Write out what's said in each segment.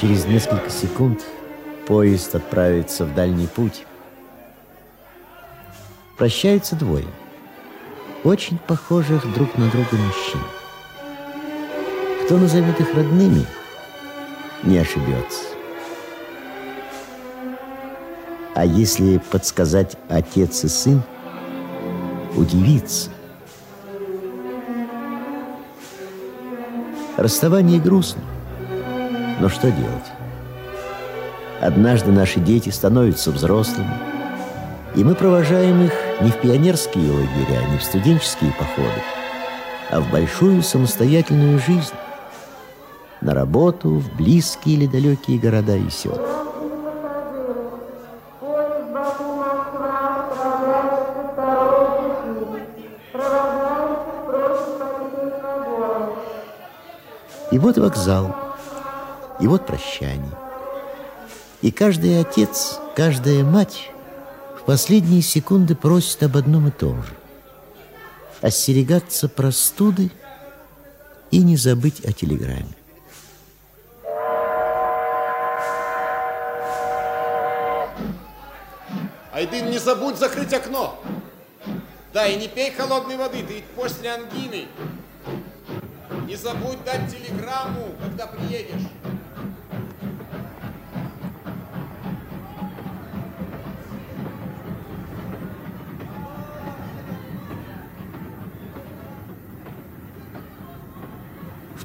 Через несколько секунд поезд отправится в дальний путь. Прощаются двое, очень похожих друг на друга мужчин. Кто назовет их родными, не ошибется. А если подсказать отец и сын, удивится. Расставание грустно, но что делать? Однажды наши дети становятся взрослыми, и мы провожаем их не в пионерские лагеря, не в студенческие походы, а в большую самостоятельную жизнь, на работу в близкие или далекие города и села. И вот вокзал, и вот прощание. И каждый отец, каждая мать в последние секунды просит об одном и том же. Остерегаться простуды и не забыть о телеграмме. Айдын, не забудь закрыть окно. Да, и не пей холодной воды, ты ведь после ангины. Не забудь дать телеграмму, когда приедешь.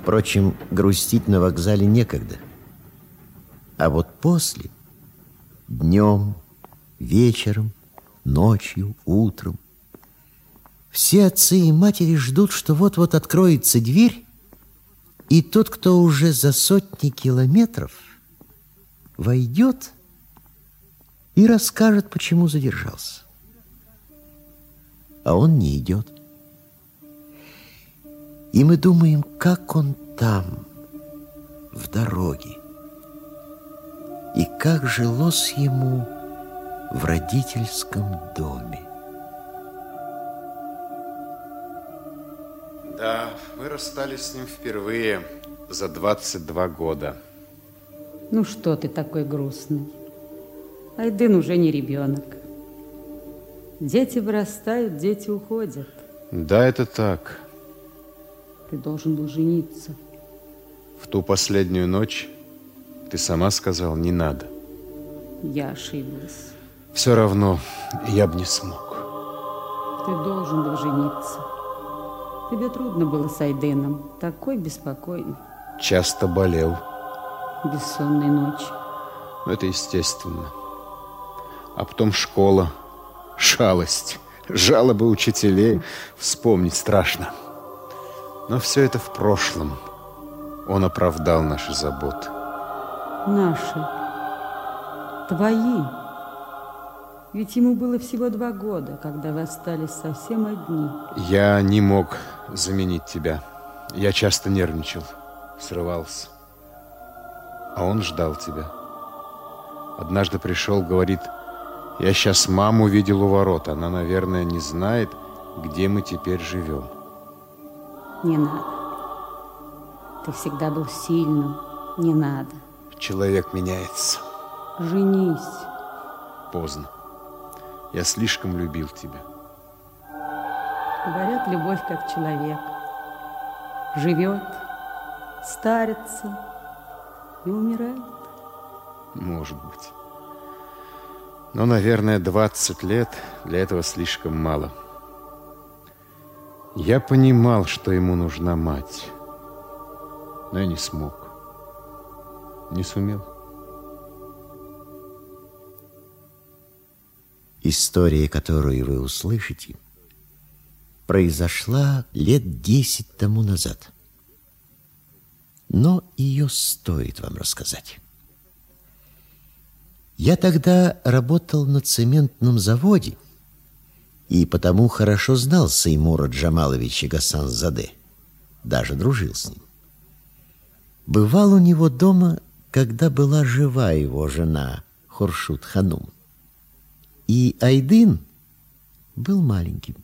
Впрочем, грустить на вокзале некогда. А вот после, днем, вечером, ночью, утром, все отцы и матери ждут, что вот-вот откроется дверь, и тот, кто уже за сотни километров войдет и расскажет, почему задержался. А он не идет. И мы думаем, как он там, в дороге, и как жилось ему в родительском доме. Да, мы расстались с ним впервые за 22 года. Ну что ты такой грустный? Айдын уже не ребенок. Дети вырастают, дети уходят. Да, это так. Ты должен был жениться. В ту последнюю ночь ты сама сказал, не надо. Я ошиблась. Все равно я бы не смог. Ты должен был жениться. Тебе трудно было с Айденом. Такой беспокойный. Часто болел. Бессонной ночи. Ну, это естественно. А потом школа, шалость, жалобы учителей. Вспомнить страшно. Но все это в прошлом. Он оправдал наши заботы. Наши. Твои. Ведь ему было всего два года, когда вы остались совсем одни. Я не мог заменить тебя. Я часто нервничал, срывался. А он ждал тебя. Однажды пришел, говорит, я сейчас маму видел у ворот. Она, наверное, не знает, где мы теперь живем. Не надо. Ты всегда был сильным. Не надо. Человек меняется. Женись. Поздно. Я слишком любил тебя. Говорят, любовь как человек. Живет, старится и умирает. Может быть. Но, наверное, 20 лет для этого слишком мало. Я понимал, что ему нужна мать, но я не смог. Не сумел. История, которую вы услышите, произошла лет десять тому назад. Но ее стоит вам рассказать. Я тогда работал на цементном заводе и потому хорошо знал Сеймура Джамаловича Гасан-Заде, даже дружил с ним. Бывал у него дома, когда была жива его жена Хуршут Ханум. И Айдын был маленьким.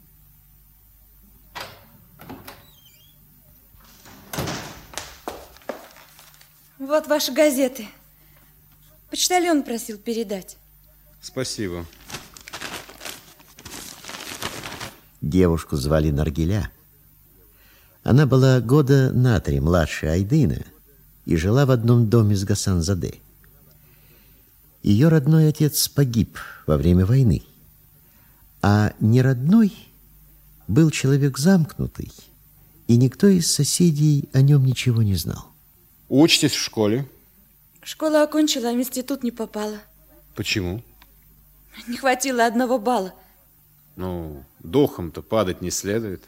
Вот ваши газеты. Почтальон просил передать. Спасибо. Девушку звали Наргиля. Она была года на три младше Айдына и жила в одном доме с Гасан-Заде. Ее родной отец погиб во время войны, а неродной был человек замкнутый, и никто из соседей о нем ничего не знал. Учитесь в школе? Школу окончила, а в институт не попала. Почему? Не хватило одного балла. Ну, духом-то падать не следует.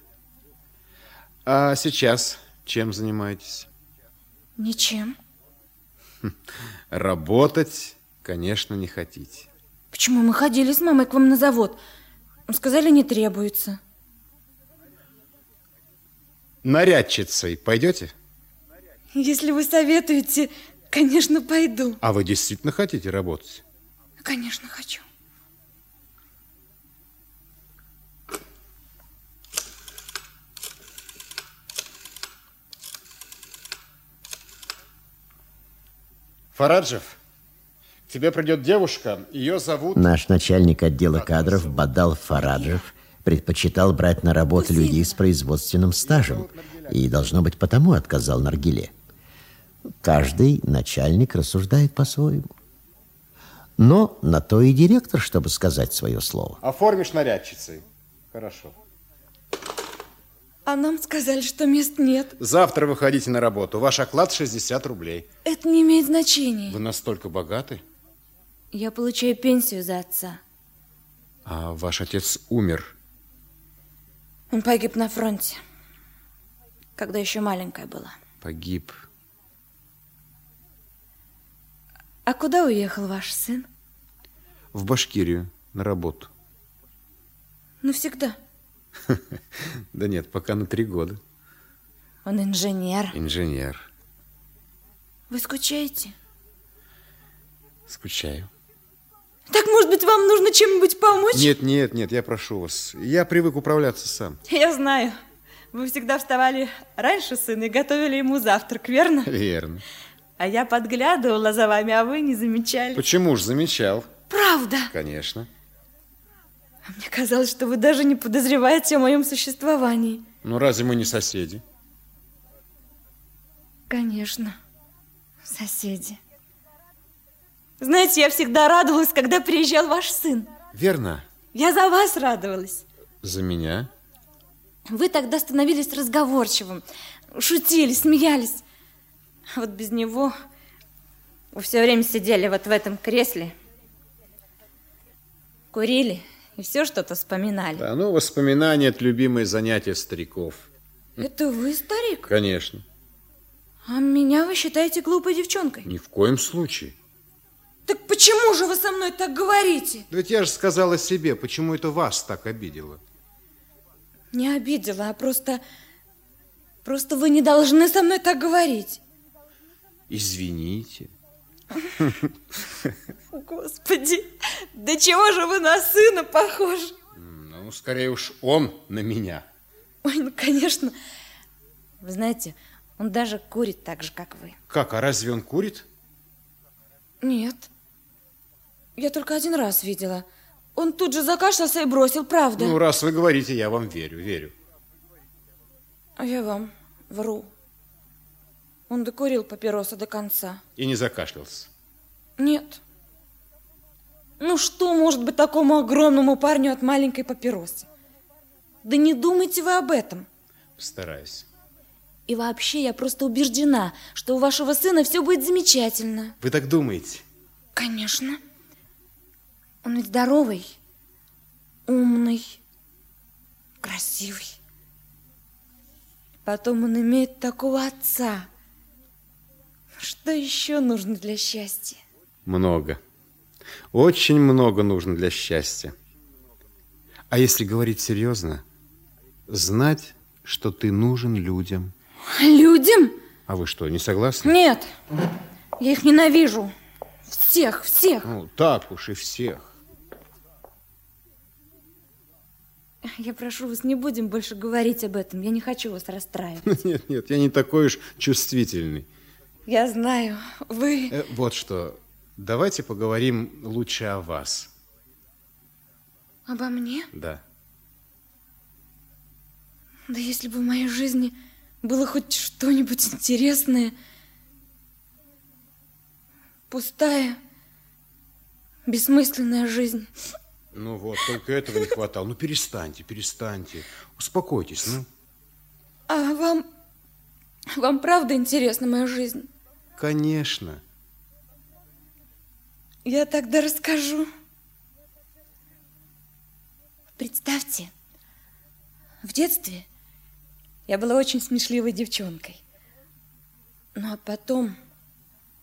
А сейчас чем занимаетесь? Ничем. Работать, конечно, не хотите. Почему мы ходили с мамой к вам на завод? Сказали, не требуется. Нарядчицей пойдете? Если вы советуете, конечно, пойду. А вы действительно хотите работать? Конечно, хочу. Фараджев, к тебе придет девушка, ее зовут... Наш начальник отдела кадров Бадал Фараджев предпочитал брать на работу людей с производственным стажем и, должно быть, потому отказал Наргиле. Каждый начальник рассуждает по-своему. Но на то и директор, чтобы сказать свое слово. Оформишь нарядчицей. Хорошо. А нам сказали, что мест нет. Завтра выходите на работу. Ваш оклад 60 рублей. Это не имеет значения. Вы настолько богаты? Я получаю пенсию за отца. А ваш отец умер. Он погиб на фронте, когда еще маленькая была. Погиб. А куда уехал ваш сын? В Башкирию на работу. Навсегда. Да нет, пока на три года. Он инженер. Инженер. Вы скучаете? Скучаю. Так, может быть, вам нужно чем-нибудь помочь? Нет, нет, нет, я прошу вас. Я привык управляться сам. Я знаю. Вы всегда вставали раньше сына и готовили ему завтрак, верно? Верно. А я подглядывала за вами, а вы не замечали. Почему ж замечал? Правда? Конечно. А мне казалось, что вы даже не подозреваете о моем существовании. Ну, разве мы не соседи? Конечно, соседи. Знаете, я всегда радовалась, когда приезжал ваш сын. Верно. Я за вас радовалась. За меня? Вы тогда становились разговорчивым, шутили, смеялись. А вот без него вы все время сидели вот в этом кресле, курили и все что-то вспоминали. Да, ну, воспоминания – это любимое занятие стариков. Это вы, старик? Конечно. А меня вы считаете глупой девчонкой? Ни в коем случае. Так почему же вы со мной так говорите? Да ведь я же сказала себе, почему это вас так обидело. Не обидела, а просто... Просто вы не должны со мной так говорить. Извините. Господи, да чего же вы на сына похожи? Ну, скорее уж он на меня. Ой, ну, конечно. Вы знаете, он даже курит так же, как вы. Как, а разве он курит? Нет. Я только один раз видела. Он тут же закашлялся и бросил, правда. Ну, раз вы говорите, я вам верю, верю. А я вам вру. Он докурил папироса до конца. И не закашлялся? Нет. Ну, что может быть такому огромному парню от маленькой папиросы? Да не думайте вы об этом. Постараюсь. И вообще, я просто убеждена, что у вашего сына все будет замечательно. Вы так думаете? Конечно. Он ведь здоровый, умный, красивый. Потом он имеет такого отца. Что еще нужно для счастья? Много. Очень много нужно для счастья. А если говорить серьезно, знать, что ты нужен людям. Людям? А вы что, не согласны? Нет, я их ненавижу. Всех, всех. Ну, так уж и всех. Я прошу вас, не будем больше говорить об этом. Я не хочу вас расстраивать. Нет, нет, я не такой уж чувствительный. Я знаю, вы... Э, вот что, Давайте поговорим лучше о вас. Обо мне? Да. Да если бы в моей жизни было хоть что-нибудь интересное, пустая, бессмысленная жизнь. Ну вот, только этого не хватало. Ну перестаньте, перестаньте. Успокойтесь, ну. А вам, вам правда интересна моя жизнь? Конечно. Я тогда расскажу. Представьте, в детстве я была очень смешливой девчонкой. Ну а потом